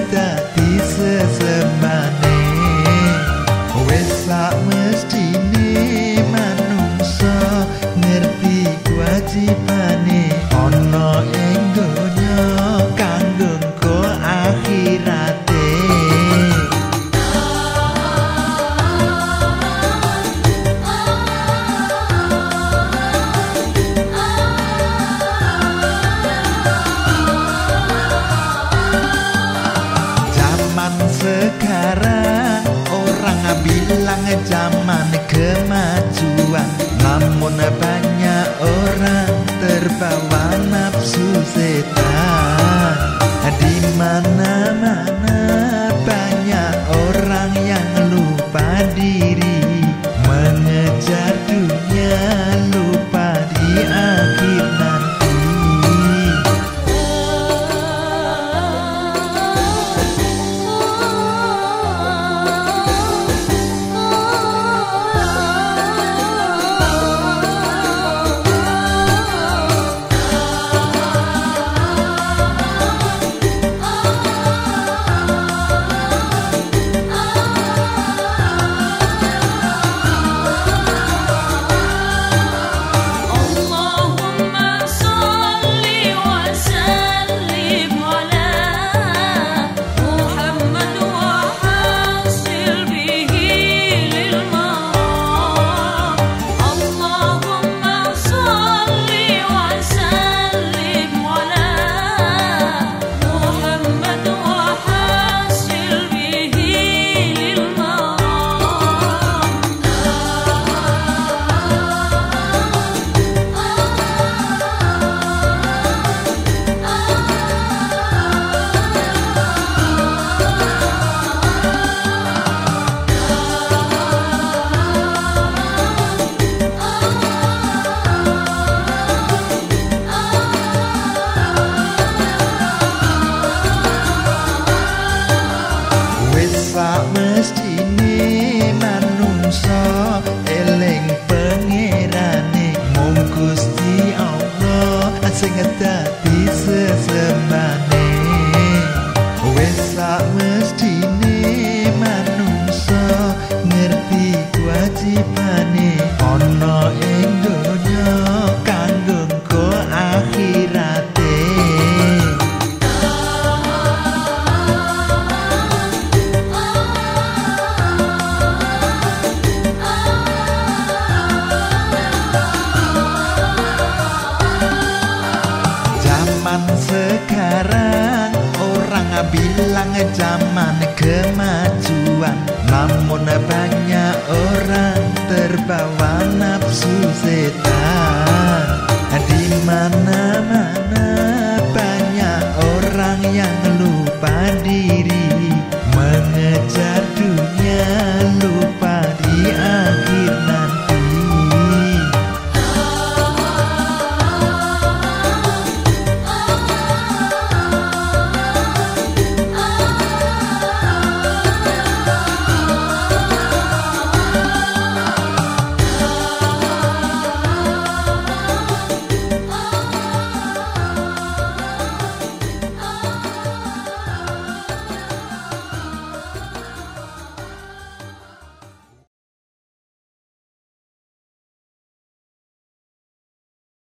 Quítate zaman kemajuan. Namun banyak orang terbawa nafsu setan. zaman kemajuan. Namun banyak orang terbawa